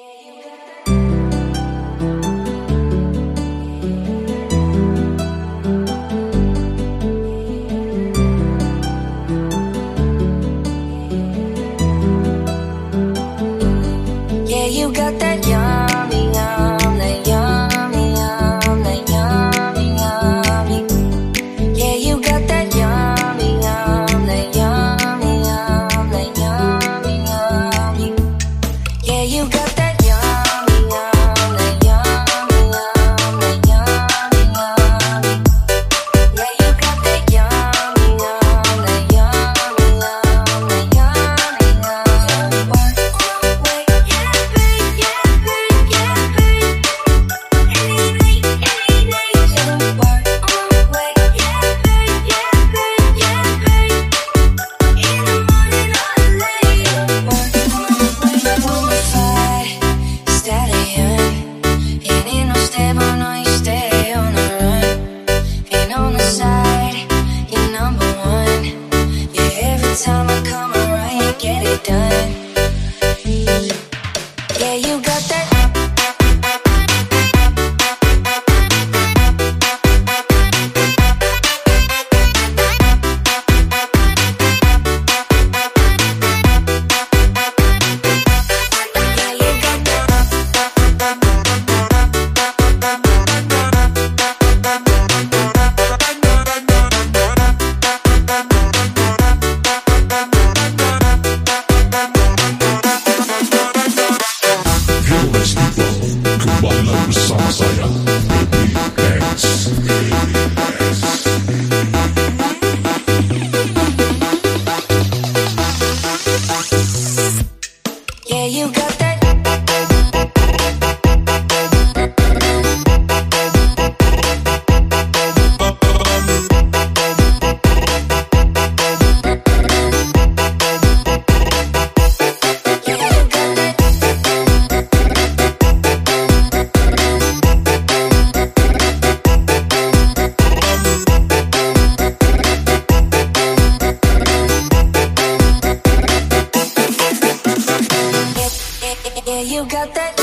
Yeah, you got that yummy,